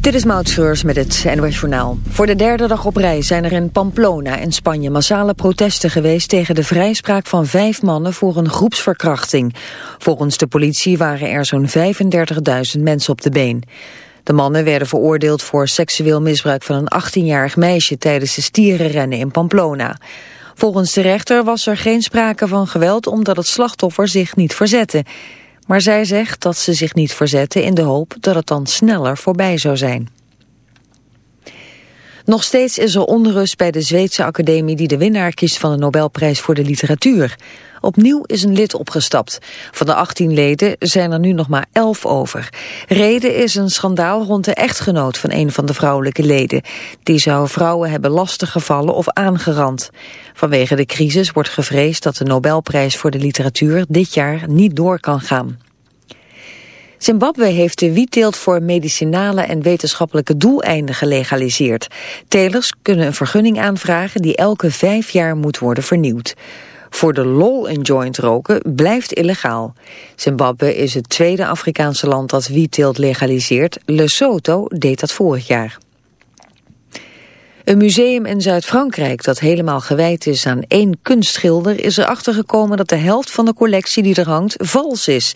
Dit is Maud Schreurs met het NOS Journaal. Voor de derde dag op rij zijn er in Pamplona in Spanje massale protesten geweest tegen de vrijspraak van vijf mannen voor een groepsverkrachting. Volgens de politie waren er zo'n 35.000 mensen op de been. De mannen werden veroordeeld voor seksueel misbruik van een 18-jarig meisje tijdens de stierenrennen in Pamplona. Volgens de rechter was er geen sprake van geweld omdat het slachtoffer zich niet verzette. Maar zij zegt dat ze zich niet verzetten in de hoop dat het dan sneller voorbij zou zijn. Nog steeds is er onrust bij de Zweedse academie die de winnaar kiest van de Nobelprijs voor de literatuur. Opnieuw is een lid opgestapt. Van de 18 leden zijn er nu nog maar 11 over. Reden is een schandaal rond de echtgenoot van een van de vrouwelijke leden. Die zou vrouwen hebben lastiggevallen of aangerand. Vanwege de crisis wordt gevreesd dat de Nobelprijs voor de literatuur dit jaar niet door kan gaan. Zimbabwe heeft de wietteelt voor medicinale en wetenschappelijke doeleinden gelegaliseerd. Telers kunnen een vergunning aanvragen die elke vijf jaar moet worden vernieuwd. Voor de lol een joint roken blijft illegaal. Zimbabwe is het tweede Afrikaanse land dat wietteelt legaliseert. Lesotho deed dat vorig jaar. Een museum in Zuid-Frankrijk dat helemaal gewijd is aan één kunstschilder... is erachter gekomen dat de helft van de collectie die er hangt vals is.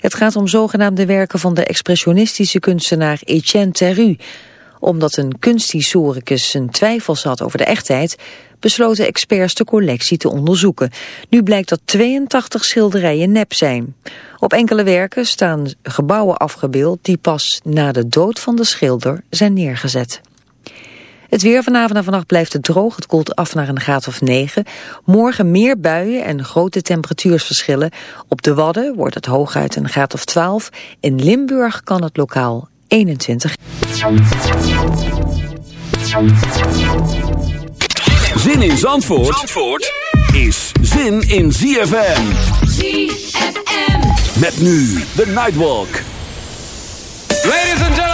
Het gaat om zogenaamde werken van de expressionistische kunstenaar Etienne Terru. Omdat een kunsthistoricus zijn twijfels had over de echtheid... besloten experts de collectie te onderzoeken. Nu blijkt dat 82 schilderijen nep zijn. Op enkele werken staan gebouwen afgebeeld die pas na de dood van de schilder zijn neergezet. Het weer vanavond en vannacht blijft het droog. Het koelt af naar een graad of 9. Morgen meer buien en grote temperatuursverschillen. Op de Wadden wordt het hooguit een graad of 12. In Limburg kan het lokaal 21. Zin in Zandvoort, Zandvoort is zin in ZFM. ZFM. Met nu de Nightwalk. Ladies and gentlemen.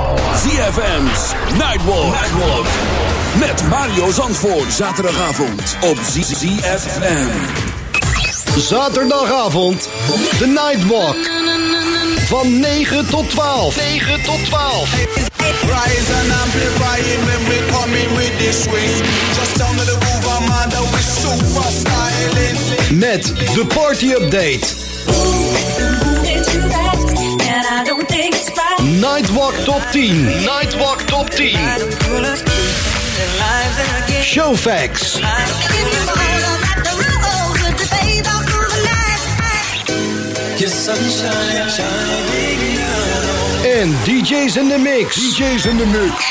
ZFM's Nightwalk. Nightwalk. Met Mario Zandvoort. Zaterdagavond op ZFM. Zaterdagavond, de Nightwalk. Van 9 tot 12. 9 tot 12. Rise and amplifying when we come in with this swing. Just down to the groove, I'm under with super styling. Met de party update. Nightwalk top 10. Nightwalk top 10. Show facts. En DJ's in the mix. DJ's in the mix.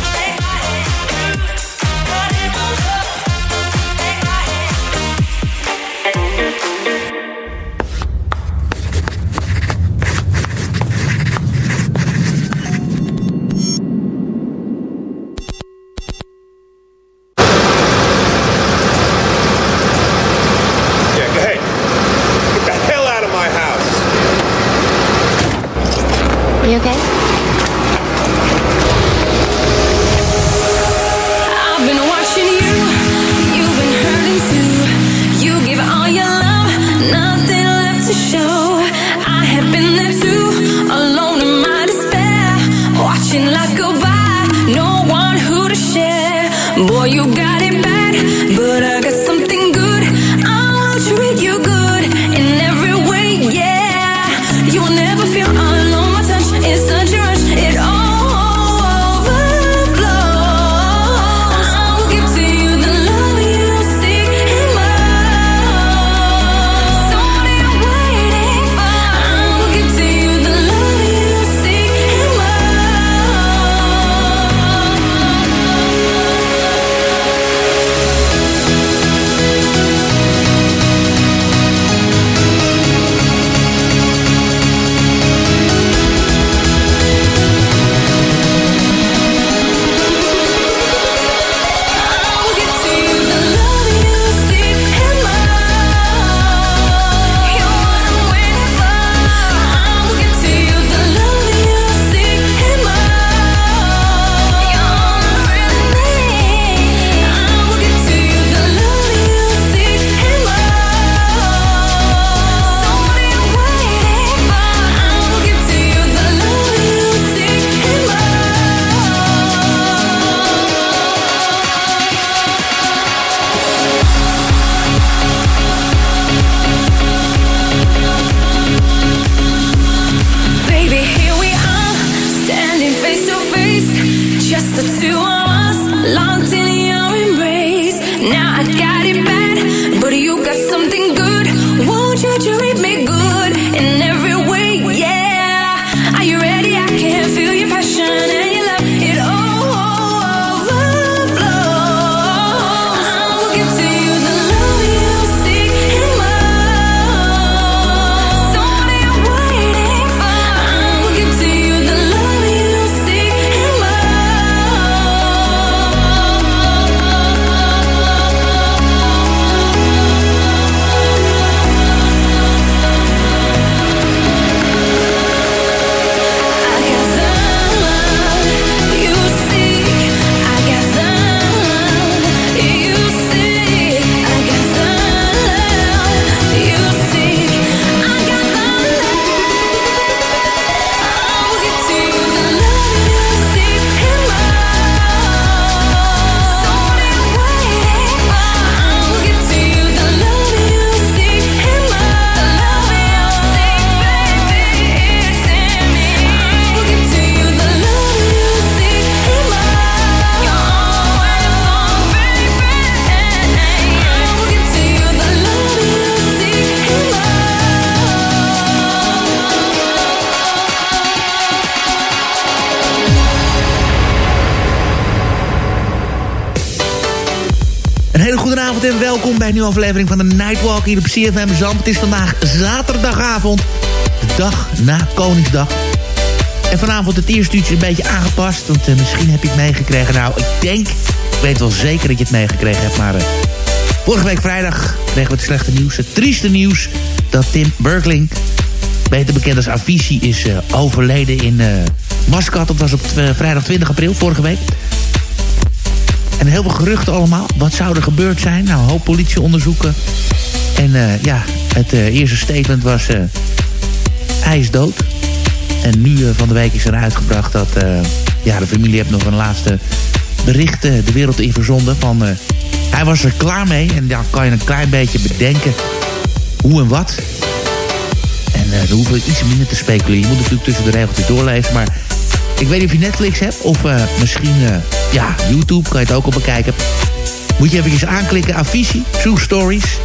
Welkom bij een nieuwe aflevering van de Nightwalk hier op CFM Zand. Het is vandaag zaterdagavond, de dag na Koningsdag. En vanavond het eerste uurtje een beetje aangepast, want eh, misschien heb je het meegekregen. Nou, ik denk, ik weet wel zeker dat je het meegekregen hebt, maar... eh, vorige week vrijdag kregen we het slechte nieuws, het trieste nieuws... dat Tim Berkling, beter bekend als Avicii, is eh, overleden in Mascat. Dat was op vrijdag 20 april, vorige week. En heel veel geruchten allemaal. Wat zou er gebeurd zijn? Nou, een hoop politieonderzoeken. En eh, ja, het eh, eerste statement was... eh, hij is dood. En nu van de week is er uitgebracht dat... ja, de familie heeft nog een laatste bericht de wereld in verzonden. Van, hij was er klaar mee. En dan kan je een klein beetje bedenken hoe en wat. En dan hoeven we iets minder te speculeren. Je moet natuurlijk tussen de regeltjes doorlezen. Maar ik weet niet of je Netflix hebt of eh, misschien eh, ja, YouTube kan je het ook al bekijken. Moet je eventjes aanklikken, Avicii, True Stories.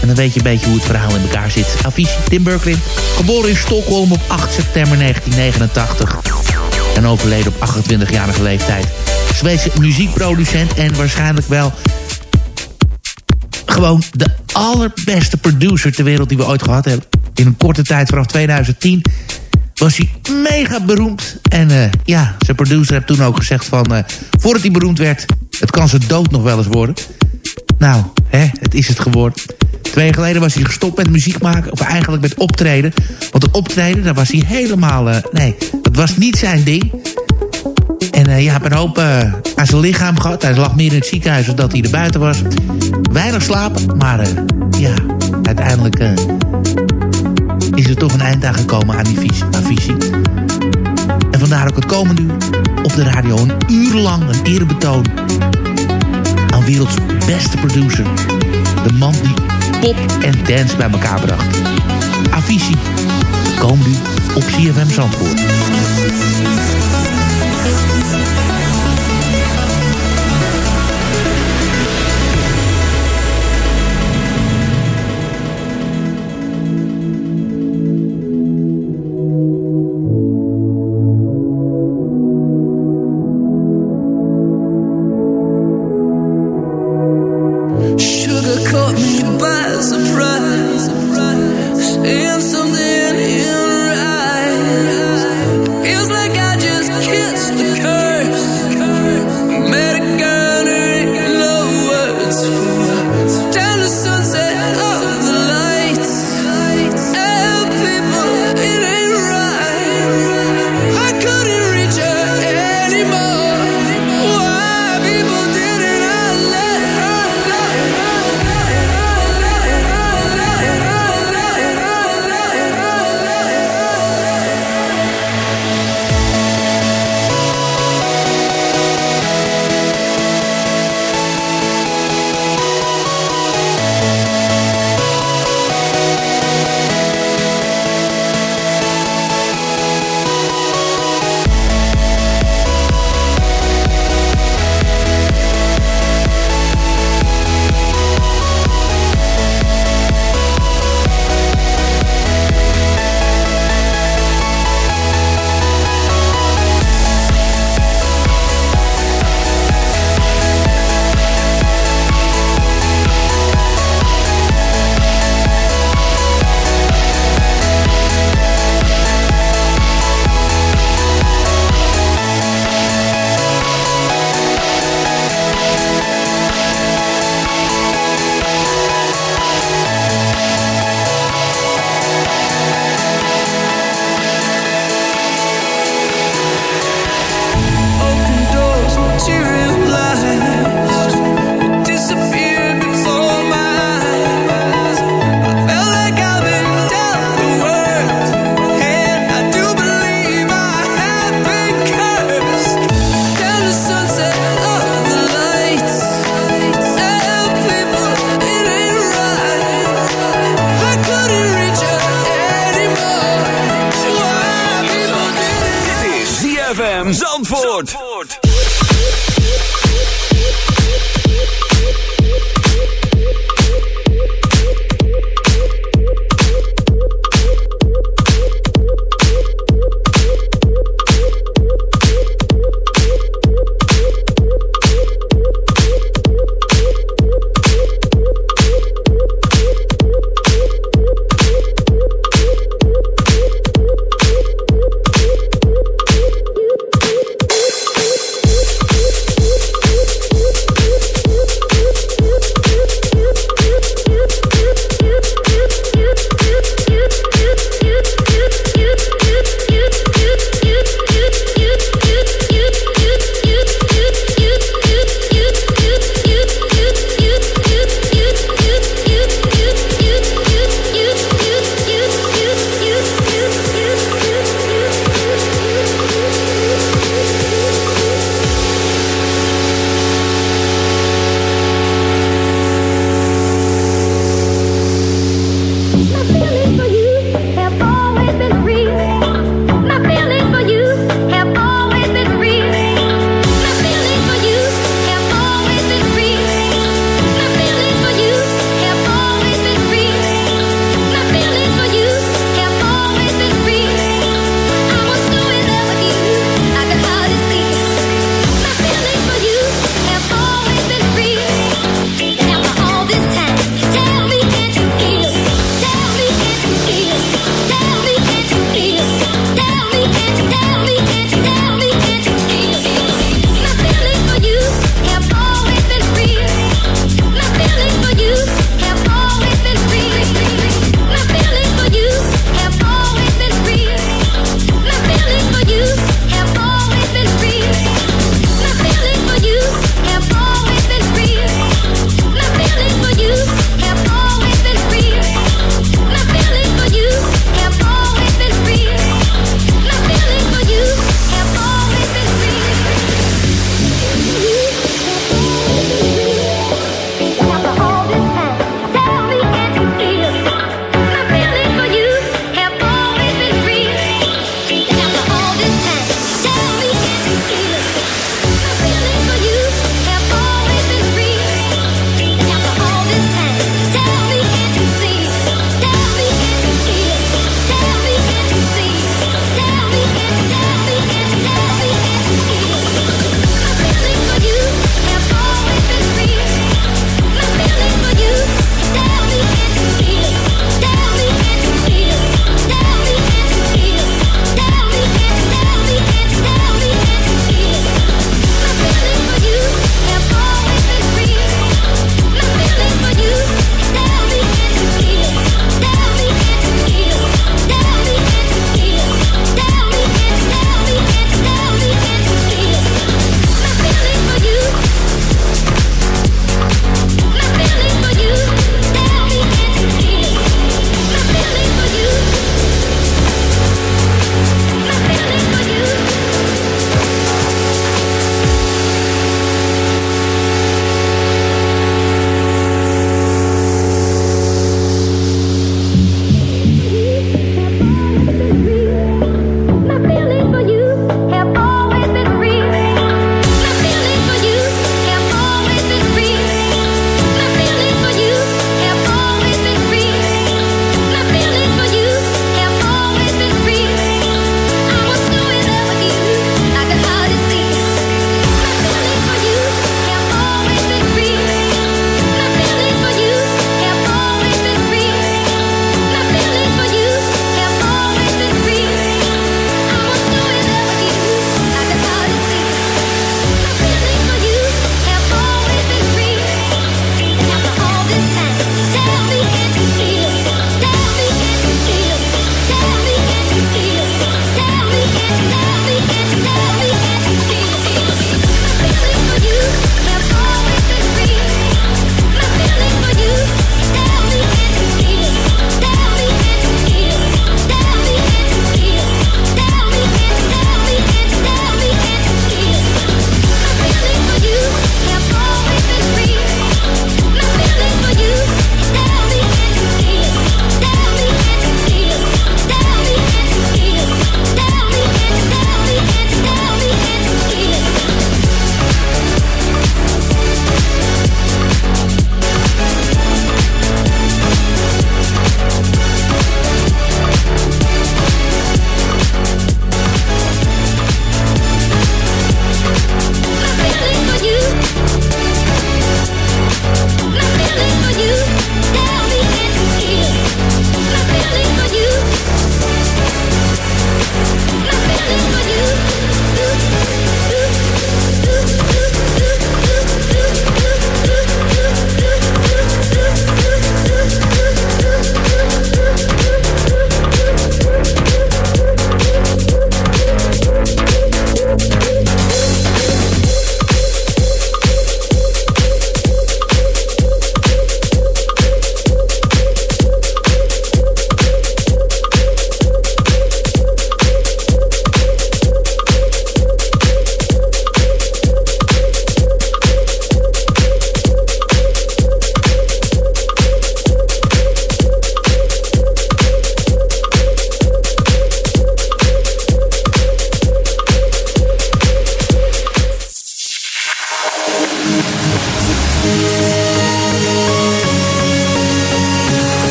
En dan weet je een beetje hoe het verhaal in elkaar zit. Avicii, Tim Berklin, geboren in Stockholm op 8 september 1989. En overleden op 28-jarige leeftijd. Zweedse muziekproducent en waarschijnlijk wel gewoon de allerbeste producer ter wereld die we ooit gehad hebben. In een korte tijd, vanaf 2010, was hij mega beroemd. En eh, ja, zijn producer heeft toen ook gezegd van... eh, voordat hij beroemd werd, het kan zijn dood nog wel eens worden. Nou, hè, het is het geworden. Twee jaar geleden was hij gestopt met muziek maken, of eigenlijk met optreden. Want het optreden, daar was hij helemaal... eh, nee, dat was niet zijn ding. En eh, ja, heb een hoop eh, aan zijn lichaam gehad. Hij lag meer in het ziekenhuis dan dat hij er buiten was. Weinig slapen, maar ja, uiteindelijk is er toch een eind aan gekomen aan die visie. En vandaar ook het komende uur op de radio een uur lang een erebetoon aan werelds beste producer. De man die pop en dance bij elkaar bracht. Avicii, komende uur op CFM Zandvoort.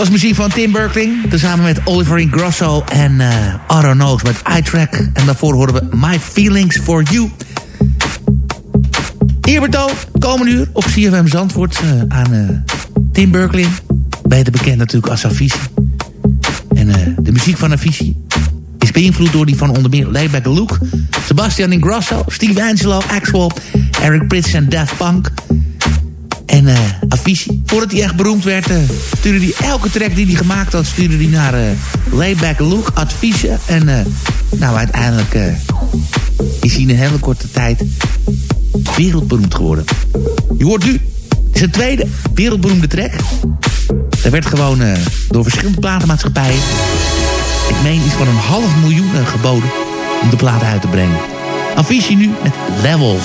Was muziek van Tim Berkling. Tezamen met Oliver Ingrosso en uh, Otto Knows met iTrack. En daarvoor horen we My Feelings For You. Eerbetoon, komende uur op CFM Zandvoort uh, aan uh, Tim Berkling. Beter bekend natuurlijk als Avicii. En de muziek van Avicii is beïnvloed door die van onder meer Layback Luke, Sebastian Ingrosso, Steve Angelo, Axwell, Eric Prits en Daft Punk. En uh, Voordat hij echt beroemd werd, uh, stuurde hij elke track die hij gemaakt had, stuurde hij naar uh, Layback Luke, adviezen. En nou, uiteindelijk is hij in een hele korte tijd wereldberoemd geworden. Je hoort nu zijn tweede wereldberoemde track. Er werd gewoon door verschillende platenmaatschappijen ik meen iets van een half miljoen geboden om de plaat uit te brengen. Avicii nu met Levels.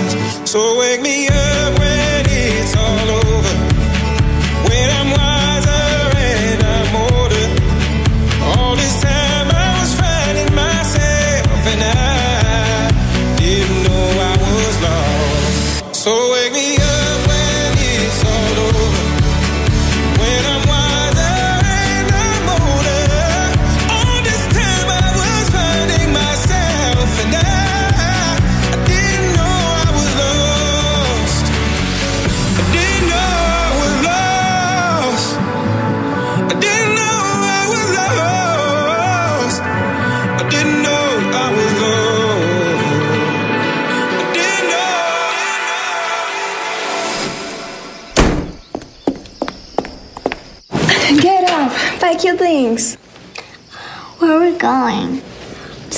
So wake me up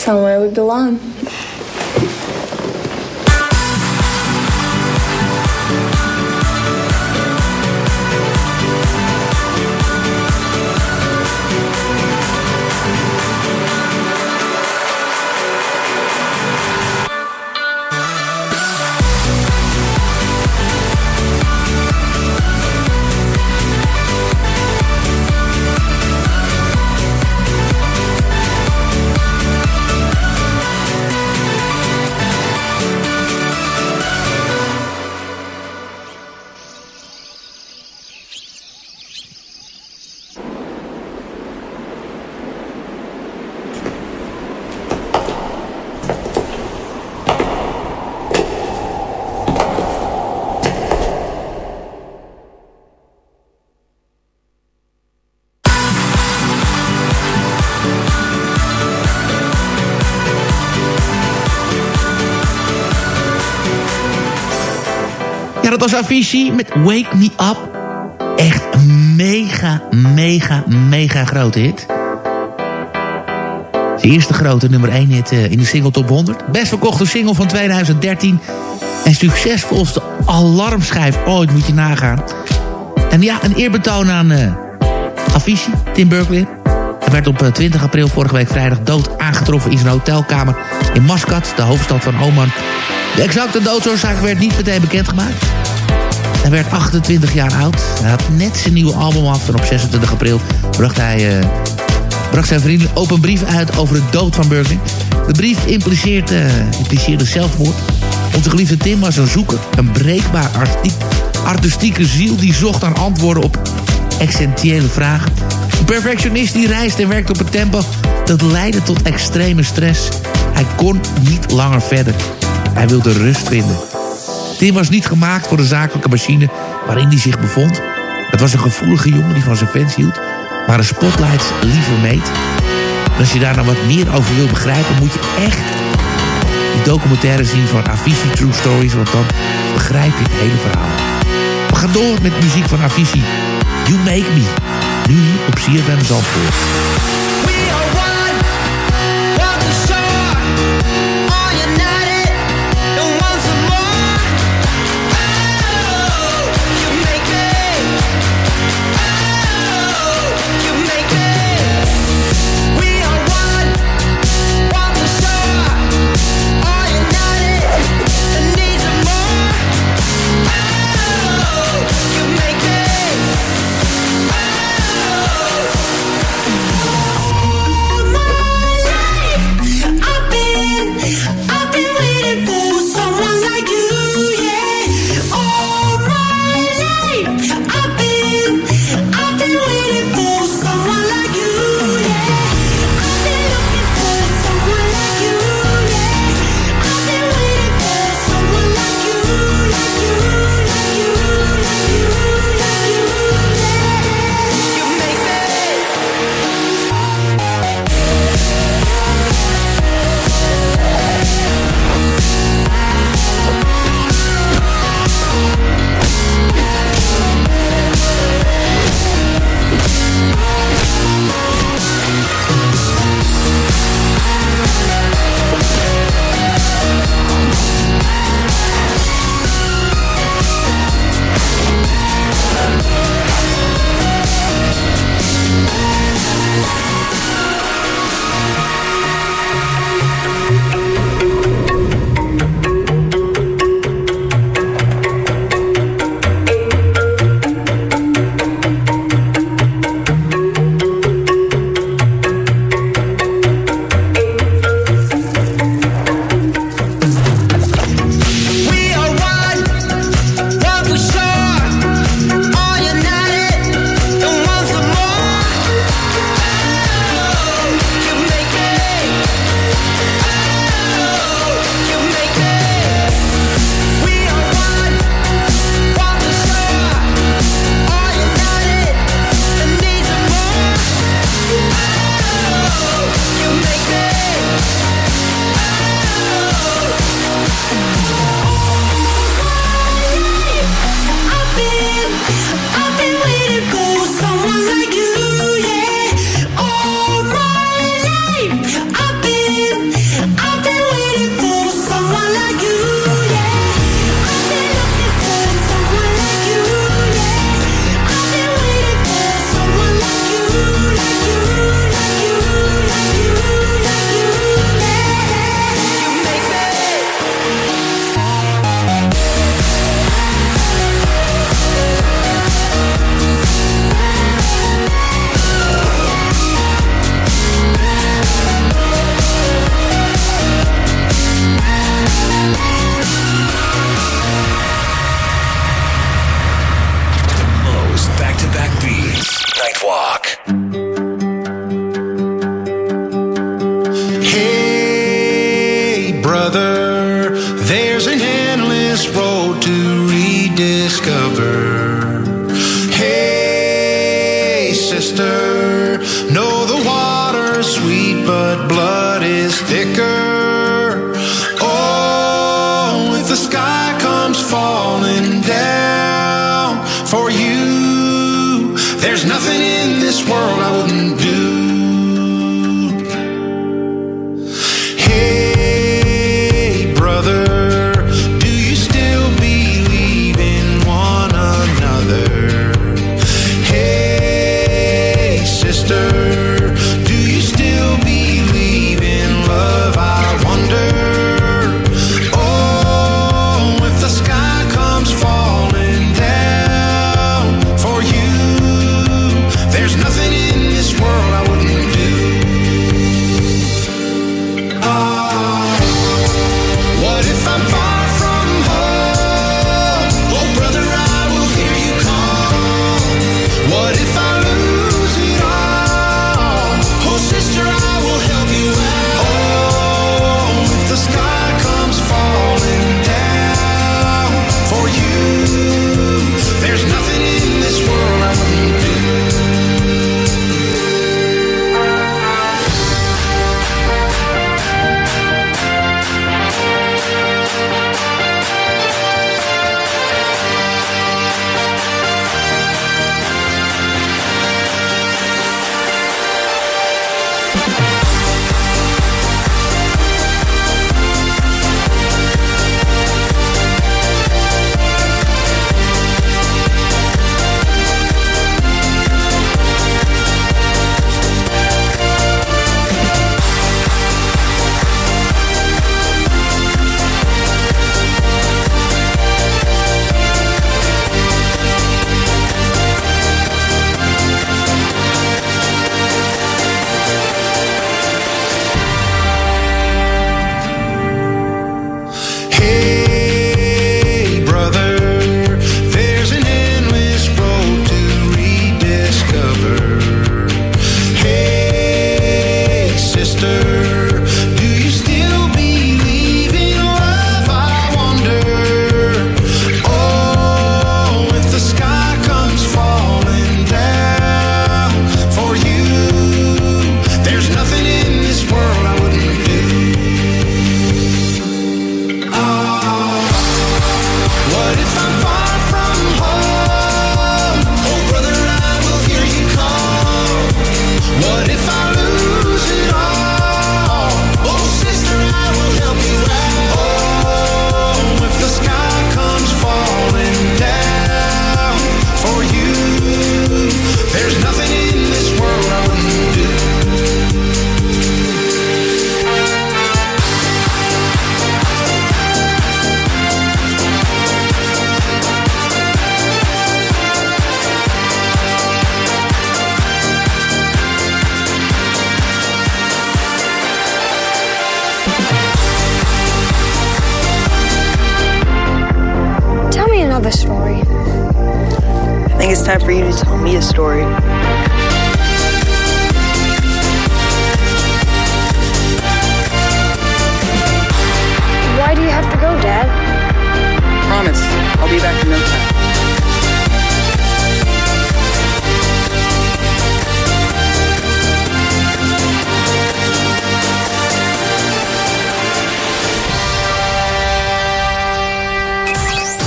Somewhere we belong. Dat was Avicii met Wake Me Up. Echt een mega, mega, mega grote hit. De eerste grote nummer 1 hit eh, in de single top 100. Best verkochte single van 2013. En succesvolste alarmschijf ooit, moet je nagaan. En ja, een eerbetoon aan eh Avicii, Tim Berkeley. Hij werd op eh, 20 april vorige week vrijdag dood aangetroffen in zijn hotelkamer in Muscat, de hoofdstad van Oman. De exacte doodsoorzaak werd niet meteen bekendgemaakt. Hij werd 28 jaar oud. Hij had net zijn nieuwe album af en op 26 april bracht hij... eh, bracht zijn vriend een open brief uit over de dood van Berkeley. De brief impliceert, eh, impliceerde zelfmoord. Onze geliefde Tim was een zoeker, een breekbaar artistiek, artistieke ziel... die zocht naar antwoorden op essentiële vragen. Een perfectionist die reisde en werkte op een tempo... dat leidde tot extreme stress. Hij kon niet langer verder. Hij wilde rust vinden. Tim was niet gemaakt voor de zakelijke machine waarin hij zich bevond. Het was een gevoelige jongen die van zijn fans hield... maar de spotlights liever meet. En als je daar nou wat meer over wil begrijpen... moet je echt die documentaire zien van Avicii True Stories... want dan begrijp je het hele verhaal. We gaan door met muziek van Avicii. You Make Me. Nu op CFM Zandvoort. We are fall.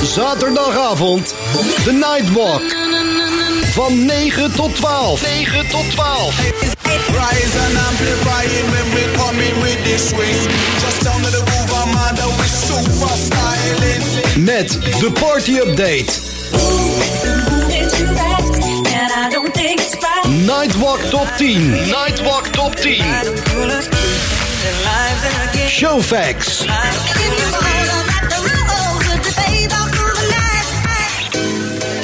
Zaterdagavond, de Nightwalk. Van 9 tot 12. 9 tot 12. Rise and when we with this swing. Just down to the super styling. Met de party update. Nightwalk Top 10. Nightwalk Top 10. Showfax.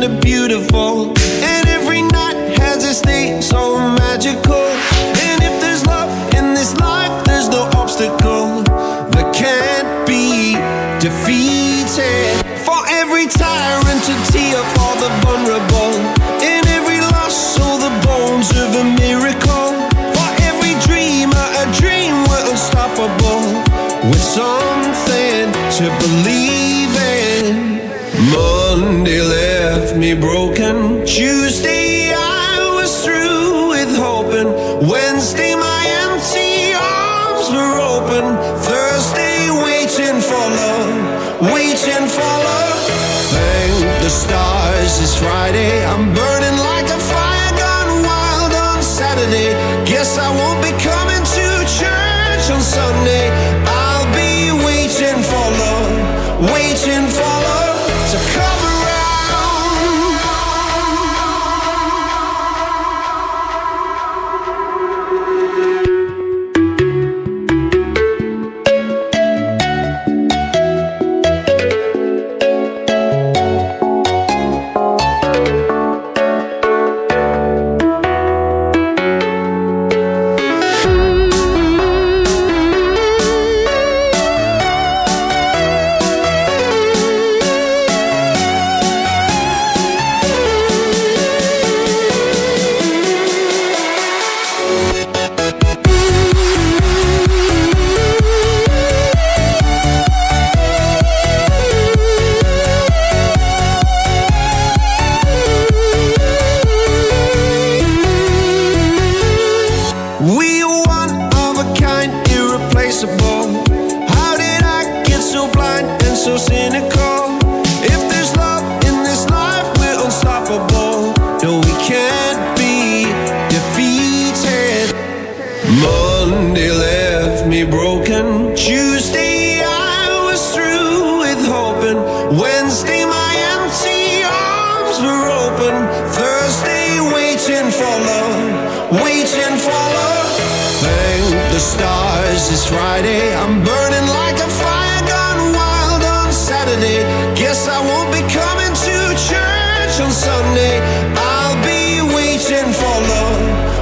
Way, kinda beautiful. And every night has its day, so magical. Love, waiting for love. Thank the stars, it's Friday. I'm burning like a fire gone wild on Saturday.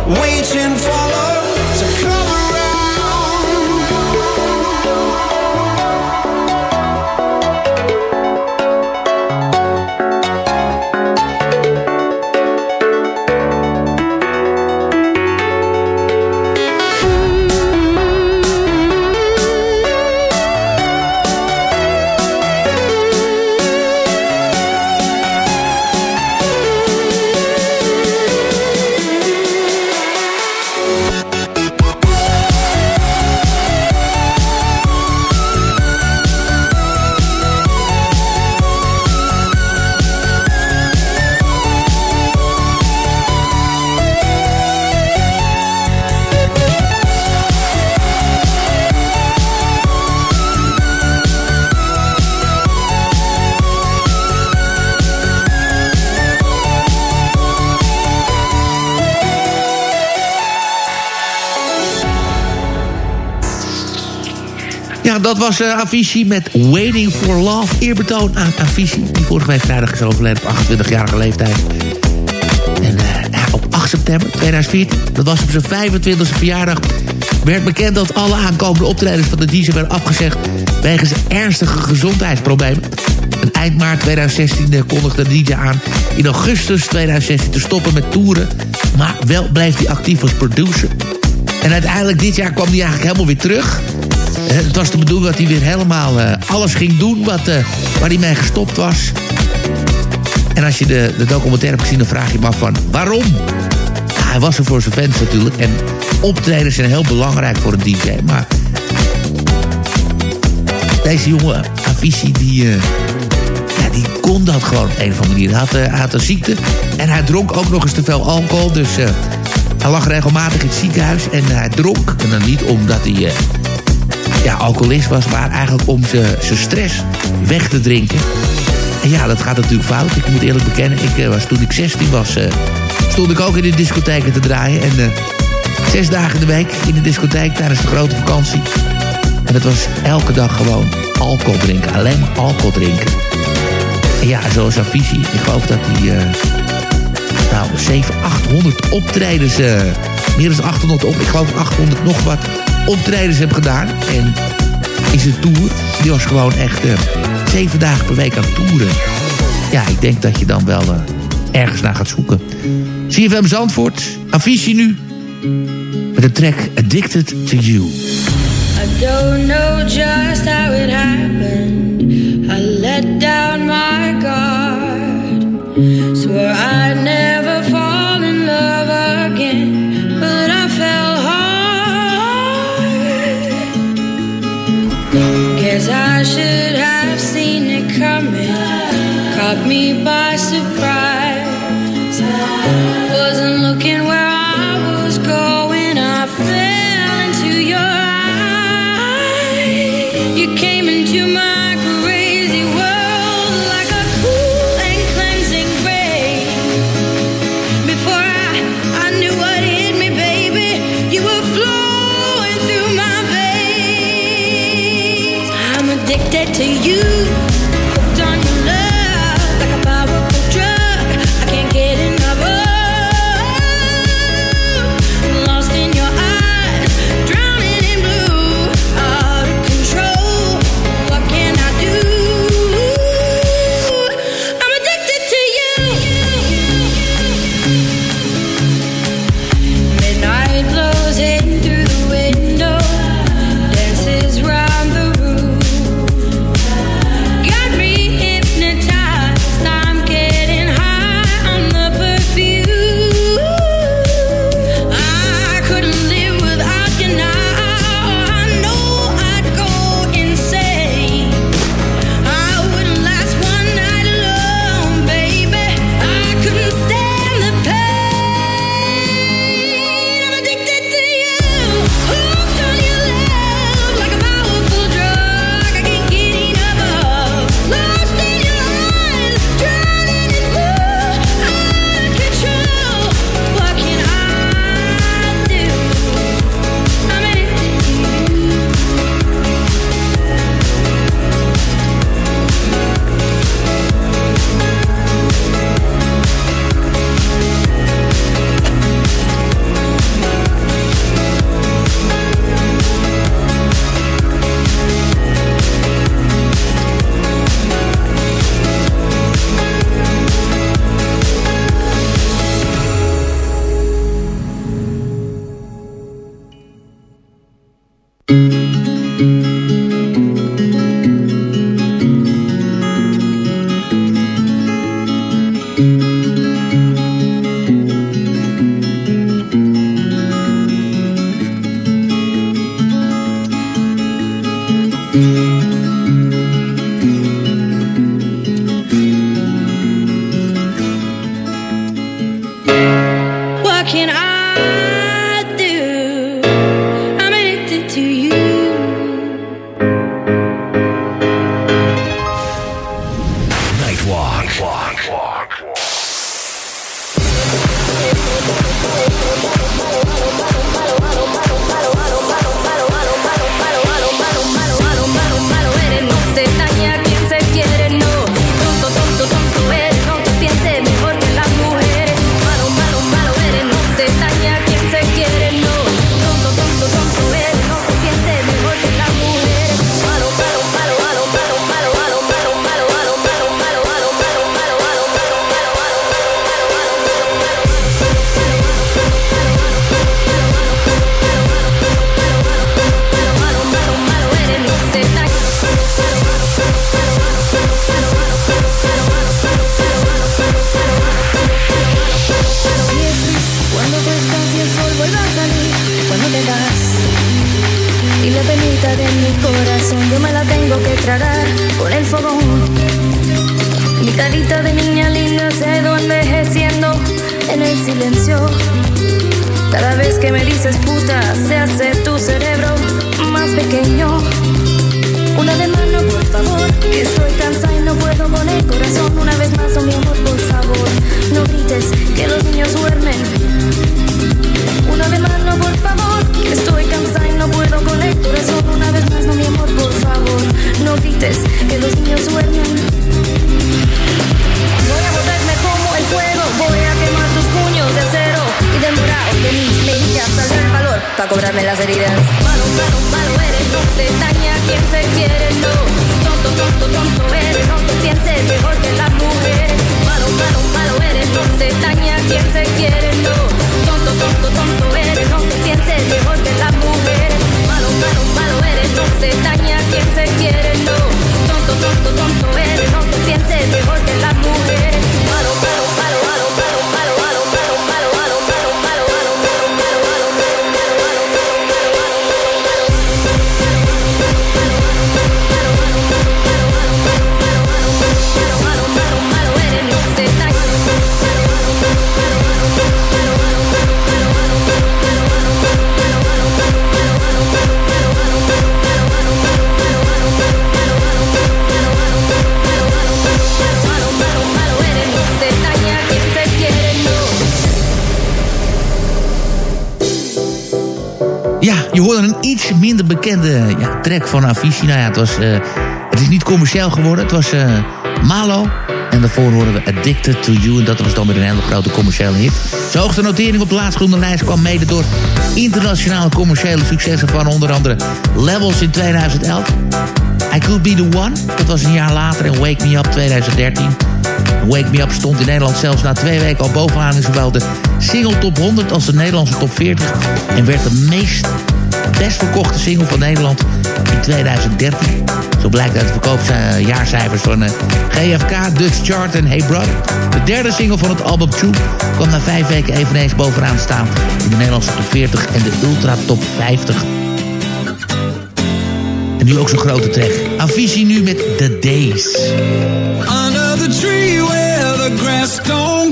Waiting for was eh Avicii met Waiting for Love. Eerbetoon aan Avicii, die vorige week vrijdag is overleden op 28-jarige leeftijd. En eh, op 8 september 2014, dat was op zijn 25e verjaardag... werd bekend dat alle aankomende optredens van de DJ werden afgezegd... wegens ernstige gezondheidsproblemen. En eind maart 2016 eh, kondigde de DJ aan... in augustus 2016 te stoppen met toeren... maar wel bleef hij actief als producer. En uiteindelijk dit jaar kwam hij eigenlijk helemaal weer terug... Eh, Het was de bedoeling dat hij weer helemaal eh, alles ging doen wat, eh, waar hij mee gestopt was. En als je de, de documentaire hebt gezien, dan vraag je je af van waarom? Hij was er voor zijn fans natuurlijk. En optredens zijn heel belangrijk voor een DJ. Maar deze jonge Avicii, die, ja, die kon dat gewoon op een of andere manier. Hij had, had een ziekte en hij dronk ook nog eens te veel alcohol. Dus hij lag regelmatig in het ziekenhuis en hij dronk. En dan niet omdat hij ja, alcoholist was, maar eigenlijk om zijn stress weg te drinken. En ja, dat gaat natuurlijk fout. Ik moet eerlijk bekennen, ik, eh, was, toen ik 16 was, eh, stond ik ook in de discotheken te draaien. En eh, zes dagen de week in de discotheek tijdens de grote vakantie. En dat was elke dag gewoon alcohol drinken, alleen alcohol drinken. En ja, zoals Avicii, ik geloof dat hij... Uh, nou, 700, 800 optredens... meer dan 800 op, ik geloof 800 nog wat optredens heb gedaan. En is een tour. Die was gewoon echt eh, zeven dagen per week aan toeren. Ja, ik denk dat je dan wel eh, ergens naar gaat zoeken. Zie je CFM Zandvoort, affiche nu. Met de track Addicted to You. I don't know just how it happened. Para cobrarme las heridas. Malo, malo, malo eres, no te daña quien se quiere, no. Tonto, tonto, tonto eres, no te pienses mejor que las mujeres. Malo, malo, malo eres, no te daña quien se quiere, no. Tonto, tonto, tonto eres, no te pienses mejor que las mujeres. Malo, malo, malo eres, no te daña quien se quiere, no. Tonto, tonto, tonto eres, no te pienses mejor que las mujeres. Je hoorde een iets minder bekende ja, track van Avicii. Nou ja, het, was, eh, het is niet commercieel geworden. Het was eh, Malo. En daarvoor hoorden we Addicted to You. En dat was dan weer een hele grote commerciële hit. Zijn hoogste notering op de laatstgroende lijst kwam mede door internationale commerciële successen van onder andere Levels in 2011. I Could Be The One, dat was een jaar later. En Wake Me Up 2013. Wake Me Up stond in Nederland zelfs na twee weken al bovenaan in zowel de single top 100 als de Nederlandse top 40. En werd de meest best verkochte single van Nederland in 2013. Zo blijkt uit de verkoopsjaarcijfers van eh, GFK, Dutch Chart en Hey Brother. De derde single van het album True kwam na vijf weken eveneens bovenaan staan in de Nederlandse top 40 en de Ultra top 50. En nu ook zo'n grote track. Avicii nu met The Days. Under the tree where the grass don't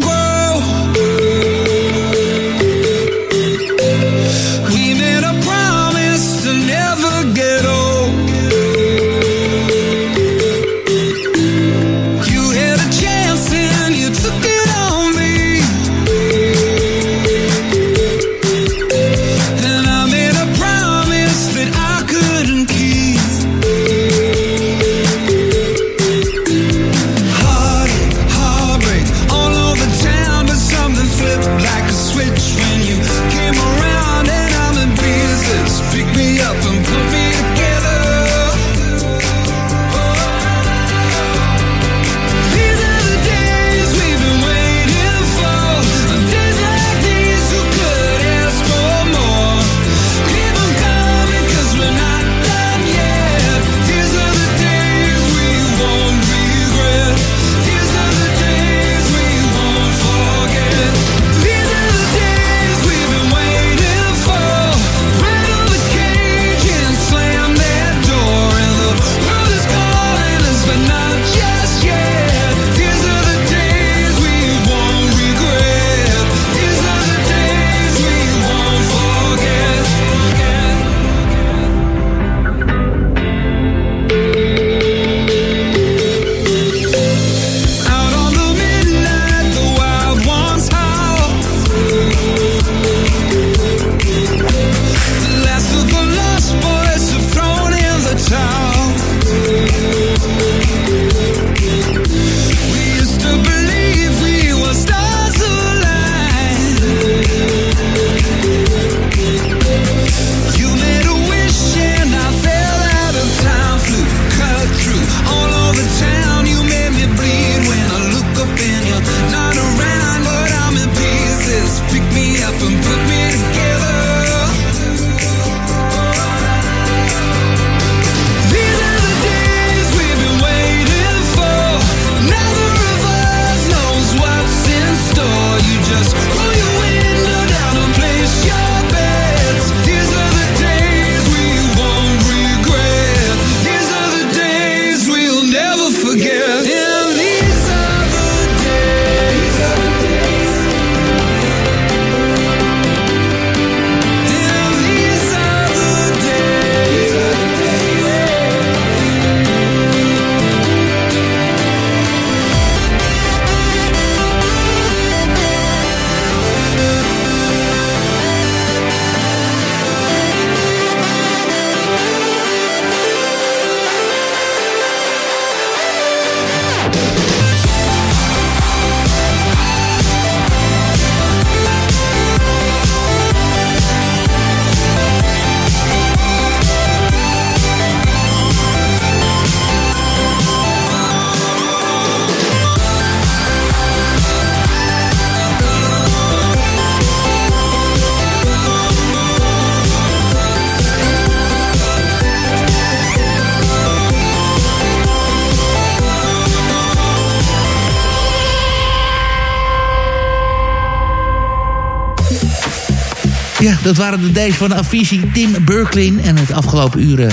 dat waren de days van de affiche Tim Berklin. En het afgelopen uren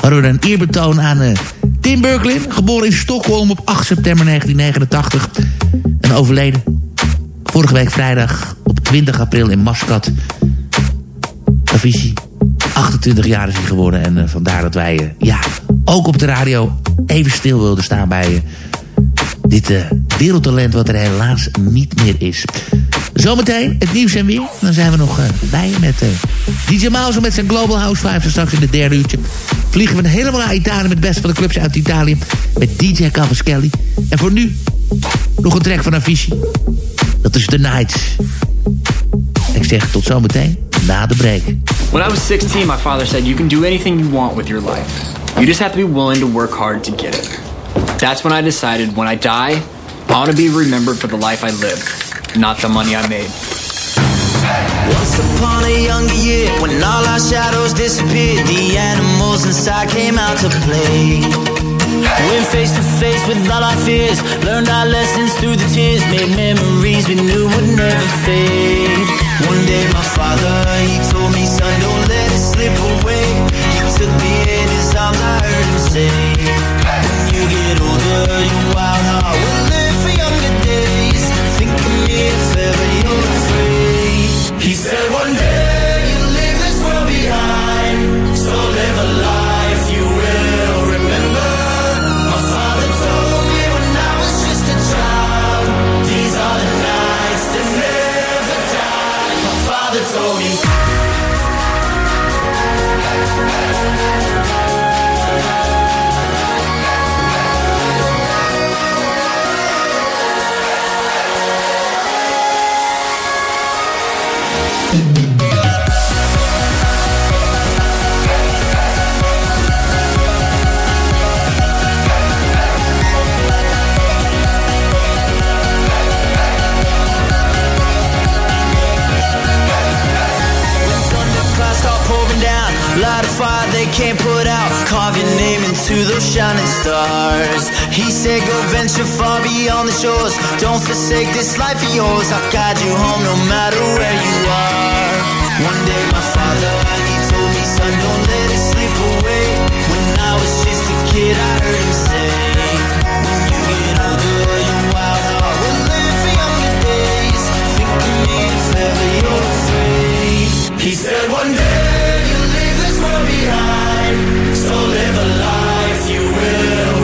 hadden we een eerbetoon aan uh, Tim Berklin. Geboren in Stockholm op 8 september 1989. En overleden vorige week vrijdag op 20 april in Mascat. Avicii, 28 jaar is hij geworden. En uh, vandaar dat wij uh, ja, ook op de radio even stil wilden staan bij dit wereldtalent wat er helaas niet meer is. Zometeen het nieuws en weer. Dan zijn we nog uh, bij met uh, DJ Mouse met zijn Global House Vibes. En straks in het derde uurtje vliegen we helemaal naar Italië... met het beste van de clubs uit Italië. Met DJ Cavaschelli. En voor nu nog een track van Avicii. Dat is The Nights. Ik zeg tot zometeen na de break. When I was 16, my father said... You can do anything you want with your life. You just have to be willing to work hard to get it. That's when I decided when I die... I want to be remembered for the life I lived. Not the money I made. Once upon a younger year, when all our shadows disappeared, the animals inside came out to play. Went face to face with all our fears, learned our lessons through the tears, made memories we knew would never fade. One day my father, he told me, son, don't let it slip away. He took me in his arms, I heard him say, He said Don't forsake this life of yours. I'll guide you home no matter where you are. One day, my father, he told me, Son, don't let it slip away. When I was just a kid, I heard him say, When you get older, your wild heart will live for younger days. Think of me if ever you're afraid. He said, One day you'll leave this world behind. So live a life you will